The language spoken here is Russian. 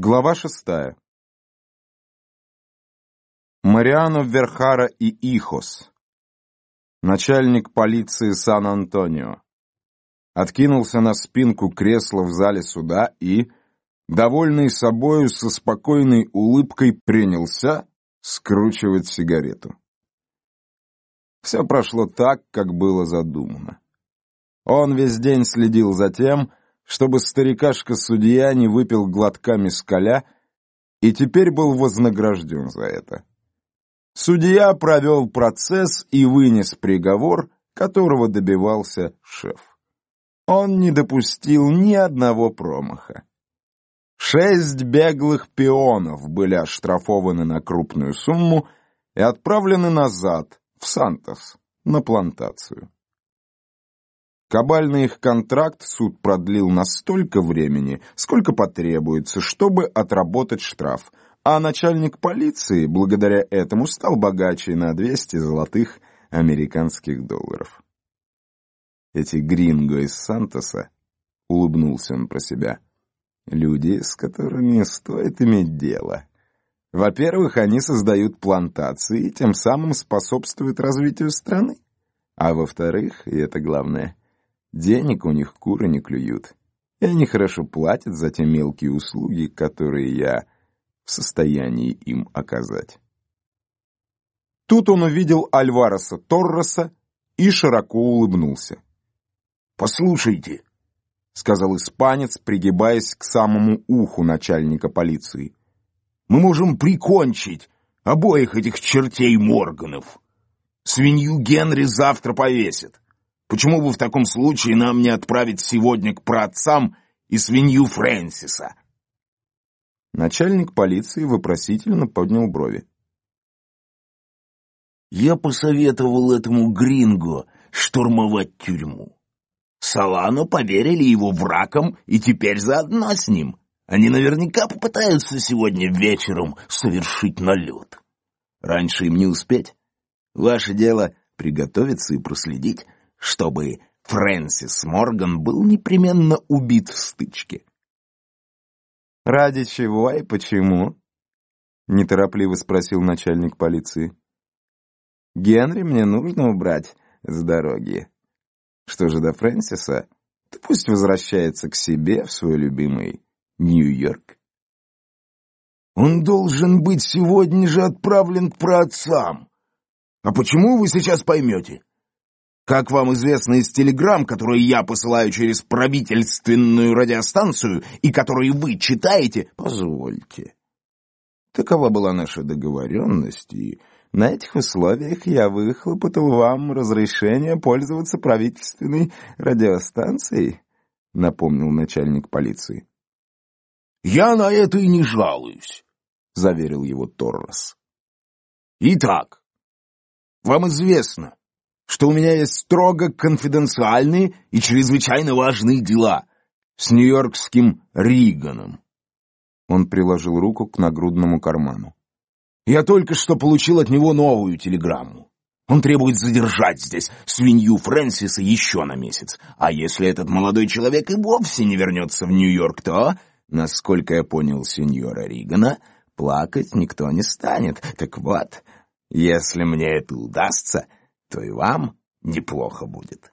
Глава шестая. Мариано Верхара и Ихос, начальник полиции Сан-Антонио, откинулся на спинку кресла в зале суда и, довольный собою, со спокойной улыбкой принялся скручивать сигарету. Все прошло так, как было задумано. Он весь день следил за тем, чтобы старикашка-судья не выпил глотками скаля и теперь был вознагражден за это. Судья провел процесс и вынес приговор, которого добивался шеф. Он не допустил ни одного промаха. Шесть беглых пионов были оштрафованы на крупную сумму и отправлены назад, в Сантос, на плантацию. Кабальный их контракт суд продлил на столько времени, сколько потребуется, чтобы отработать штраф, а начальник полиции благодаря этому стал богаче на 200 золотых американских долларов. Эти гринго из Сантоса, улыбнулся он про себя, люди, с которыми стоит иметь дело. Во-первых, они создают плантации и тем самым способствуют развитию страны. А во-вторых, и это главное, Денег у них куры не клюют, и они хорошо платят за те мелкие услуги, которые я в состоянии им оказать. Тут он увидел Альвареса Торреса и широко улыбнулся. «Послушайте», — сказал испанец, пригибаясь к самому уху начальника полиции, «мы можем прикончить обоих этих чертей Морганов. Свинью Генри завтра повесят. Почему бы в таком случае нам не отправить сегодня к праотцам и свинью Фрэнсиса?» Начальник полиции вопросительно поднял брови. «Я посоветовал этому Гринго штурмовать тюрьму. Салану поверили его врагом и теперь заодно с ним. Они наверняка попытаются сегодня вечером совершить налет. Раньше им не успеть. Ваше дело приготовиться и проследить, чтобы Фрэнсис Морган был непременно убит в стычке. «Ради чего и почему?» — неторопливо спросил начальник полиции. «Генри мне нужно убрать с дороги. Что же до Фрэнсиса, то пусть возвращается к себе в свой любимый Нью-Йорк». «Он должен быть сегодня же отправлен к праотцам. А почему вы сейчас поймете?» Как вам известно из телеграмм, которые я посылаю через правительственную радиостанцию и которые вы читаете, позвольте. Такова была наша договоренность, и на этих условиях я выхлопотал вам разрешение пользоваться правительственной радиостанцией, напомнил начальник полиции. «Я на это и не жалуюсь», — заверил его Торрес. «Итак, вам известно, что у меня есть строго конфиденциальные и чрезвычайно важные дела с нью-йоркским Риганом. Он приложил руку к нагрудному карману. Я только что получил от него новую телеграмму. Он требует задержать здесь свинью Фрэнсиса еще на месяц. А если этот молодой человек и вовсе не вернется в Нью-Йорк, то, насколько я понял сеньора Ригана, плакать никто не станет. Так вот, если мне это удастся, то и вам неплохо будет.